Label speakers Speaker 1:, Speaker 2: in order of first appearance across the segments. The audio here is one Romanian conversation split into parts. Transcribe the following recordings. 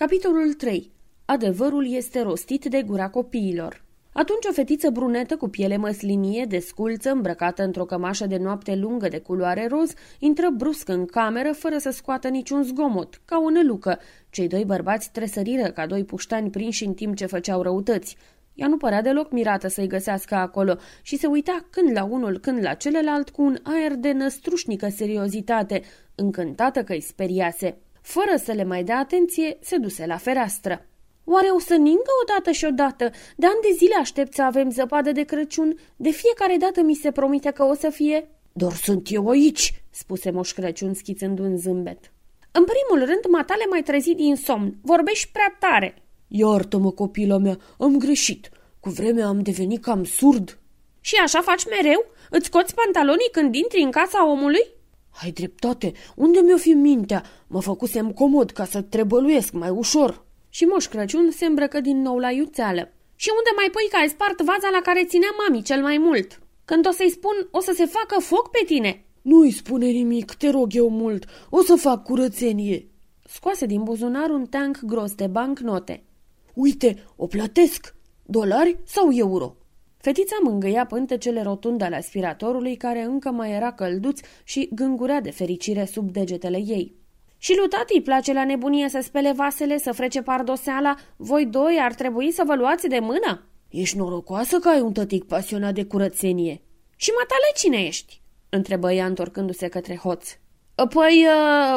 Speaker 1: Capitolul 3. Adevărul este rostit de gura copiilor. Atunci o fetiță brunetă cu piele măslinie, desculță, îmbrăcată într-o cămașă de noapte lungă de culoare roz, intră brusc în cameră fără să scoată niciun zgomot, ca o nălucă. Cei doi bărbați tresăriră ca doi puștani prinși în timp ce făceau răutăți. Ea nu părea deloc mirată să-i găsească acolo și se uita când la unul, când la celălalt cu un aer de năstrușnică seriozitate, încântată că îi speriase. Fără să le mai dea atenție, se duse la fereastră. Oare o să ningă odată și odată? De ani de zile aștept să avem zăpadă de Crăciun. De fiecare dată mi se promite că o să fie...
Speaker 2: Doar sunt eu aici, spuse Moș Crăciun schițând un zâmbet.
Speaker 1: În primul rând, matale mai trezit din somn. Vorbești prea tare.
Speaker 2: Iartă-mă, copila mea, am greșit. Cu vremea am devenit cam surd.
Speaker 1: Și așa faci mereu? Îți scoți pantalonii când intri în casa omului?
Speaker 2: Ai dreptate, unde mi-o fi mintea? Mă făcusem comod ca să trebăluiesc mai ușor.
Speaker 1: Și Moș Crăciun se îmbrăcă din nou la iuțeală. Și unde mai pui că ai spart vaza la care ținea mami cel mai mult? Când o să-i spun, o să se facă foc pe tine.
Speaker 2: Nu-i spune nimic, te rog eu mult, o să fac curățenie.
Speaker 1: Scoase din buzunar un tank gros de bancnote.
Speaker 2: Uite, o plătesc. Dolari sau euro?
Speaker 1: Fetița mângâia pântecele rotunde ale aspiratorului, care încă mai era călduț și gângurea de fericire sub degetele ei. Și lui tati îi place la nebunie să spele vasele, să frece pardoseala. Voi doi ar trebui să vă luați de mână?
Speaker 2: Ești norocoasă că ai un tătic pasionat de curățenie.
Speaker 1: Și matale cine ești? întrebă ea întorcându-se către hoț.
Speaker 2: Păi,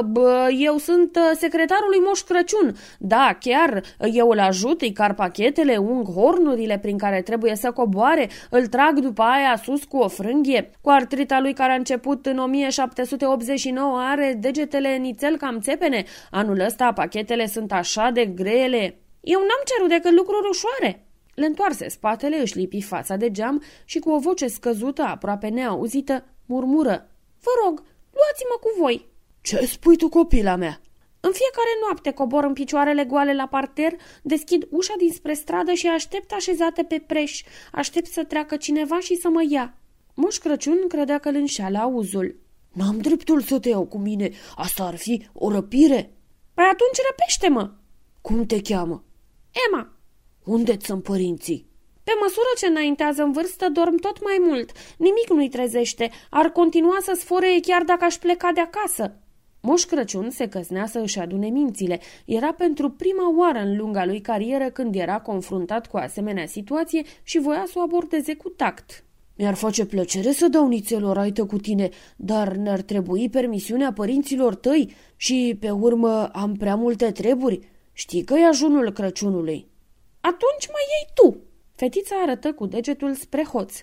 Speaker 2: bă, eu sunt secretarul lui Moș Crăciun. Da, chiar, eu îl ajut, îi car pachetele, ung hornurile prin care trebuie să coboare, îl trag după aia sus cu o frânghie. Cu artrita lui care a început în 1789 are degetele nițel cam țepene. Anul ăsta pachetele sunt așa de grele.
Speaker 1: Eu n-am cerut decât lucruri ușoare. Le întoarse spatele, își lipi fața de geam și cu o voce scăzută, aproape neauzită, murmură. Vă rog, Luați-mă cu voi!"
Speaker 2: Ce spui tu, copila mea?"
Speaker 1: În fiecare noapte cobor în picioarele goale la parter, deschid ușa dinspre stradă și aștept așezate pe preș. Aștept să treacă cineva și să mă ia. Moș Crăciun credea că îl înșeală auzul.
Speaker 2: N-am dreptul să te iau cu mine. Asta ar fi o răpire.
Speaker 1: Păi atunci răpește-mă.
Speaker 2: Cum te cheamă?
Speaker 1: Emma.
Speaker 2: Unde sunt părinții?
Speaker 1: Pe măsură ce înaintează în vârstă, dorm tot mai mult. Nimic nu-i trezește. Ar continua să sfore chiar dacă aș pleca de acasă. Moș Crăciun se căznea să își adune mințile. Era pentru prima oară în lunga lui carieră când era confruntat cu asemenea situație și voia să o abordeze cu tact.
Speaker 2: Mi-ar face plăcere să dau nițelor aită cu tine, dar ne-ar trebui permisiunea părinților tăi și, pe urmă, am prea multe treburi. Știi că e ajunul Crăciunului.
Speaker 1: Atunci mai iei tu, Fetița arătă cu degetul spre hoț.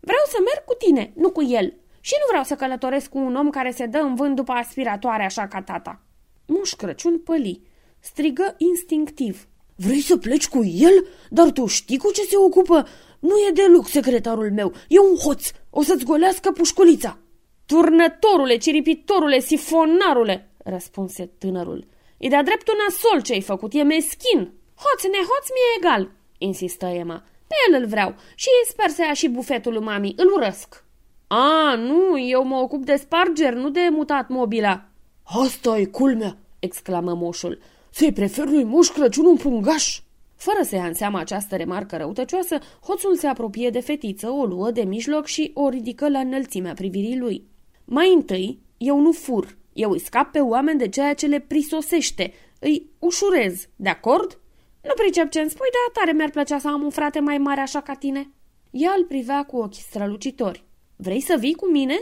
Speaker 1: Vreau să merg cu tine, nu cu el. Și nu vreau să călătoresc cu un om care se dă în vânt după aspiratoare așa ca tata. Muș Crăciun păli. Strigă instinctiv.
Speaker 2: Vrei să pleci cu el? Dar tu știi cu ce se ocupă? Nu e deloc secretarul meu. E un hoț. O să-ți golească pușculița.
Speaker 1: Turnătorule, ciripitorule, sifonarule, răspunse tânărul. E de-a dreptul nasol ce ai făcut, e meschin. Hoț, nehoț mi-e egal, insistă Emma. Pe el îl vreau și sper să ia și bufetul lui mami. Îl urăsc. A, nu, eu mă ocup de sparger, nu de mutat mobila.
Speaker 2: Asta e culmea, exclamă moșul. Să-i prefer lui Moș Crăciun un pungaș.
Speaker 1: Fără să ia în seama această remarcă răutăcioasă, hoțul se apropie de fetiță, o luă de mijloc și o ridică la înălțimea privirii lui. Mai întâi, eu nu fur, eu îi scap pe oameni de ceea ce le prisosește, îi ușurez, de acord? Nu pricep ce-mi spui, dar tare mi-ar plăcea să am un frate mai mare așa ca tine." Ea îl privea cu ochii strălucitori. Vrei să vii cu mine?"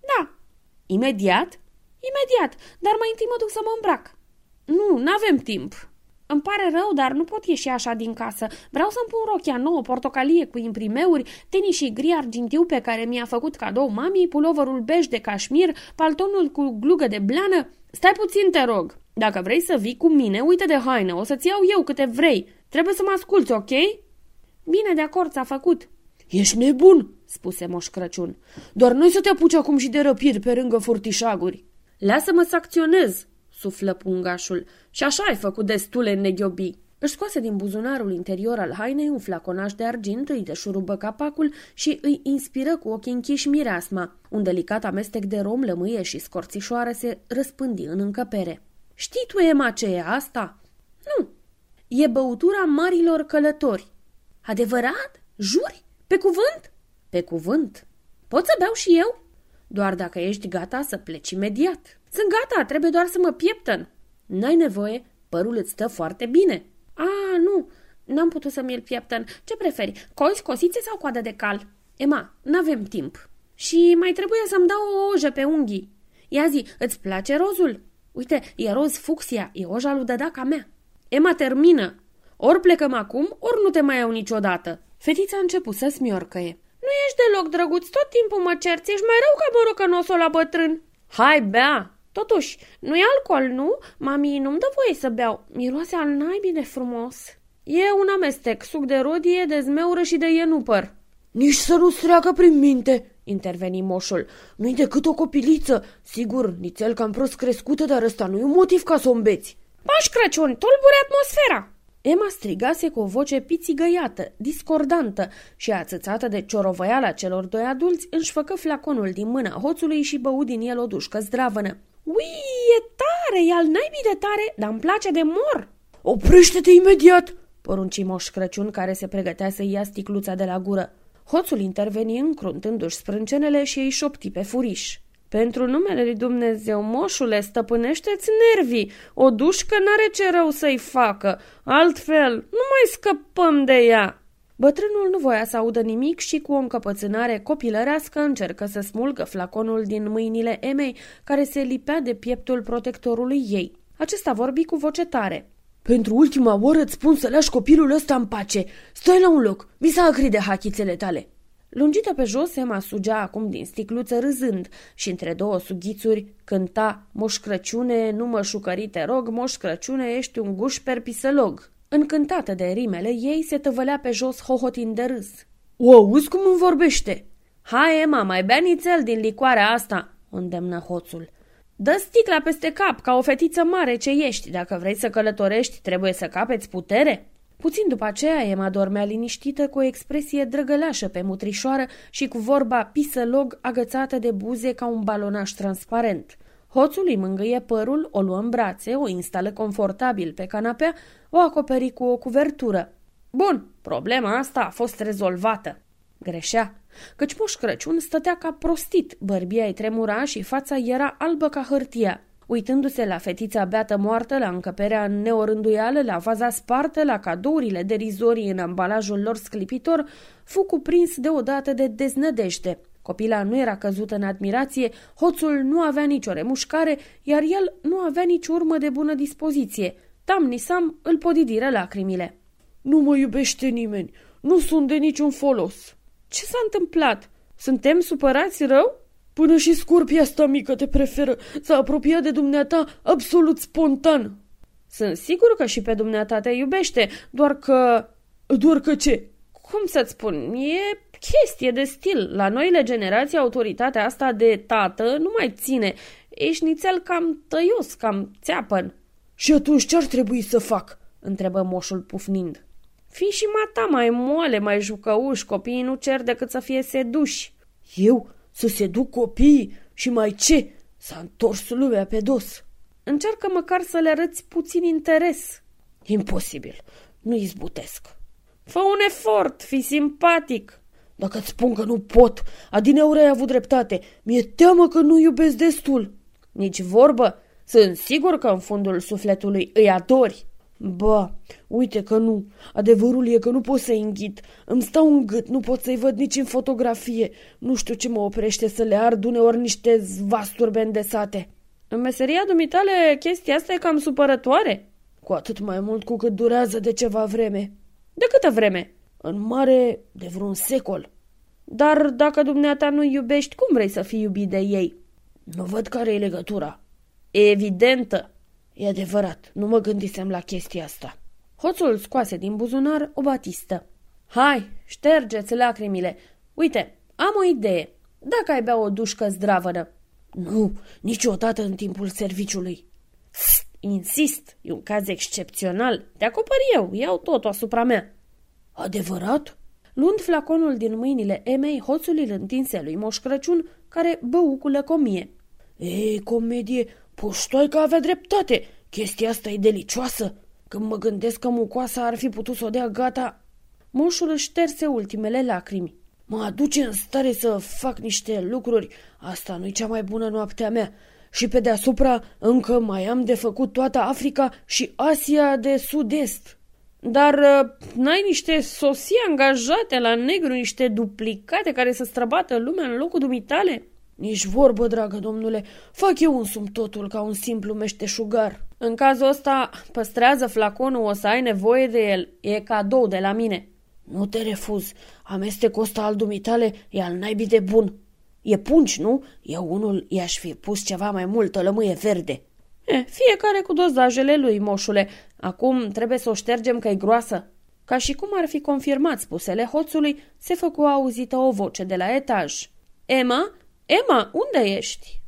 Speaker 1: Da." Imediat?" Imediat, dar mai întâi mă duc să mă îmbrac." Nu, n-avem timp." Îmi pare rău, dar nu pot ieși așa din casă. Vreau să-mi pun rochia nouă, portocalie cu imprimeuri, tenisii gri argintiu pe care mi-a făcut cadou mami, puloverul bej de cașmir, paltonul cu glugă de blană. Stai puțin, te rog. Dacă vrei să vii cu mine, uite de haină, o să-ți iau eu câte vrei. Trebuie să mă asculți, ok? Bine, de acord, s-a făcut.
Speaker 2: Ești nebun, spuse Moș Crăciun. Doar noi să te apuci acum și de răpiri pe lângă furtișaguri.
Speaker 1: Lasă-mă să acționez, suflă pungașul. Și așa ai făcut destule neghiobi. Își scoase din buzunarul interior al hainei un flaconaj de argint, îi deșurubă capacul și îi inspiră cu ochii închiși mireasma. Un delicat amestec de rom, lămâie și scorțișoară se răspândi în încăpere. Știi tu, Emma, ce e asta?" Nu, E băutura marilor călători. Adevărat? Juri? Pe cuvânt? Pe cuvânt. Pot să beau și eu? Doar dacă ești gata să pleci imediat. Sunt gata, trebuie doar să mă pieptăn. N-ai nevoie, părul îți stă foarte bine. A, nu, n-am putut să mi-l pieptăn. Ce preferi, cozi, cosițe sau coadă de cal? Ema, n-avem timp. Și mai trebuie să-mi dau o ojă pe unghii. Ia zi, îți place rozul? Uite, e roz fucsia, e oja lui Dădaca mea. Emma termină. Ori plecăm acum, ori nu te mai iau niciodată. Fetița a început să smiorcăie. Nu ești deloc drăguț, tot timpul mă cerți, ești mai rău ca borocănosul la bătrân. Hai, bea! Totuși, nu e alcool, nu? Mami nu-mi dă voie să beau. Miroase al naibii de frumos. E un amestec, suc de rodie, de zmeură și de ienupăr.
Speaker 2: Nici să nu-ți treacă prin minte, interveni moșul. Nu-i decât o copiliță. Sigur, nițel cam prost crescută, dar ăsta nu e un motiv ca să o îmbeți.
Speaker 1: Paș Crăciun, tulbure atmosfera! Emma strigase cu o voce pițigăiată, discordantă și ațățată de ciorovăiala celor doi adulți, își făcă flaconul din mâna hoțului și bău din el o dușcă zdravănă. Ui, e tare, e al naibii de tare, dar îmi place de mor!
Speaker 2: Oprește-te imediat!
Speaker 1: porunci Moș Crăciun care se pregătea să ia sticluța de la gură. Hoțul interveni încruntându-și sprâncenele și îi șopti pe furiș. Pentru numele lui Dumnezeu, moșule, stăpânește-ți nervii. O dușcă n-are ce rău să-i facă. Altfel, nu mai scăpăm de ea. Bătrânul nu voia să audă nimic și cu o încăpățânare copilărească încercă să smulgă flaconul din mâinile Emei, care se lipea de pieptul protectorului ei. Acesta vorbi cu voce tare.
Speaker 2: Pentru ultima oră îți spun să lași copilul ăsta în pace. Stai la un loc, mi s-a acride hachițele tale.
Speaker 1: Lungită pe jos, Emma sugea acum din sticluță râzând și între două sughițuri cânta Moș Crăciune, nu mă șucări te rog, Moș Crăciune, ești un guș perpisălog. Încântată de rimele ei, se tăvălea pe jos hohotind de râs.
Speaker 2: O auzi cum îmi vorbește?
Speaker 1: Hai, Emma, mai bea nițel din licoarea asta, o îndemnă hoțul. Dă sticla peste cap, ca o fetiță mare ce ești. Dacă vrei să călătorești, trebuie să capeți putere. Puțin după aceea, Emma dormea liniștită cu o expresie drăgălașă pe mutrișoară și cu vorba pisălog agățată de buze ca un balonaș transparent. Hoțul îi mângâie părul, o luă în brațe, o instală confortabil pe canapea, o acoperi cu o cuvertură. Bun, problema asta a fost rezolvată. Greșea, căci Moș Crăciun stătea ca prostit, bărbia îi tremura și fața era albă ca hârtia. Uitându-se la fetița beată moartă, la încăperea neorânduială, la vaza spartă, la cadourile derizorii în ambalajul lor sclipitor, fu cuprins deodată de deznădejde. Copila nu era căzută în admirație, hoțul nu avea nicio remușcare, iar el nu avea nici urmă de bună dispoziție. Tam Nisam îl podidiră lacrimile.
Speaker 2: Nu mă iubește nimeni, nu sunt de niciun folos.
Speaker 1: Ce s-a întâmplat? Suntem supărați rău?
Speaker 2: Până și scorpia asta mică te preferă. S-a apropiat de dumneata absolut spontan.
Speaker 1: Sunt sigur că și pe dumneata te iubește, doar că...
Speaker 2: Doar că ce?
Speaker 1: Cum să-ți spun? E chestie de stil. La noile generații, autoritatea asta de tată nu mai ține. Ești nițel cam tăios, cam țeapăn.
Speaker 2: Și atunci ce ar trebui să fac?
Speaker 1: întrebă moșul pufnind. Fii și mata mai moale, mai jucăuși, copiii nu cer decât să fie seduși.
Speaker 2: Eu? Să se duc copiii? Și mai ce? S-a întors lumea pe dos.
Speaker 1: Încearcă măcar să le arăți puțin interes.
Speaker 2: Imposibil. Nu izbutesc.
Speaker 1: Fă un efort, fi simpatic.
Speaker 2: Dacă îți spun că nu pot, adineure ai avut dreptate. Mi-e teamă că nu iubesc destul.
Speaker 1: Nici vorbă. Sunt sigur că în fundul sufletului îi adori.
Speaker 2: Ba, uite că nu. Adevărul e că nu pot să-i înghit. Îmi stau în gât, nu pot să-i văd nici în fotografie. Nu știu ce mă oprește să le ard uneori niște zvasturi bendesate.
Speaker 1: În meseria dumitale chestia asta e cam supărătoare.
Speaker 2: Cu atât mai mult cu cât durează de ceva vreme.
Speaker 1: De câtă vreme?
Speaker 2: În mare, de vreun secol.
Speaker 1: Dar dacă dumneata nu iubești, cum vrei să fii iubit de ei?
Speaker 2: Nu văd care e legătura.
Speaker 1: Evidentă.
Speaker 2: E adevărat, nu mă gândisem la chestia asta.
Speaker 1: Hoțul scoase din buzunar o batistă. Hai, ștergeți lacrimile. Uite, am o idee. Dacă ai bea o dușcă zdravănă.
Speaker 2: Nu, niciodată în timpul serviciului.
Speaker 1: Psst, insist, e un caz excepțional. Te acopăr eu, iau totul asupra mea.
Speaker 2: Adevărat?
Speaker 1: Luând flaconul din mâinile Emei, hoțul îl întinse lui Moș Crăciun, care bău cu lăcomie.
Speaker 2: Ei, comedie, Puștoica avea dreptate. Chestia asta e delicioasă. Când mă gândesc că mucoasa ar fi putut să o dea gata...
Speaker 1: Moșul își șterse ultimele lacrimi.
Speaker 2: Mă aduce în stare să fac niște lucruri. Asta nu-i cea mai bună noaptea mea. Și pe deasupra încă mai am de făcut toată Africa și Asia de sud-est.
Speaker 1: Dar uh, n-ai niște sosii angajate la negru, niște duplicate care să străbată lumea în locul dumitale?
Speaker 2: Nici vorbă, dragă domnule, fac eu însumi totul ca un simplu meșteșugar.
Speaker 1: În cazul ăsta, păstrează flaconul, o să ai nevoie de el. E cadou de la mine.
Speaker 2: Nu te refuz. Amestecul ăsta al dumitale e al naibii de bun. E punci, nu? Eu unul i-aș fi pus ceva mai multă lămâie verde.
Speaker 1: E, fiecare cu dozajele lui, moșule. Acum trebuie să o ștergem că e groasă. Ca și cum ar fi confirmat spusele hoțului, se făcu auzită o voce de la etaj. Emma? Emma, unde ești?"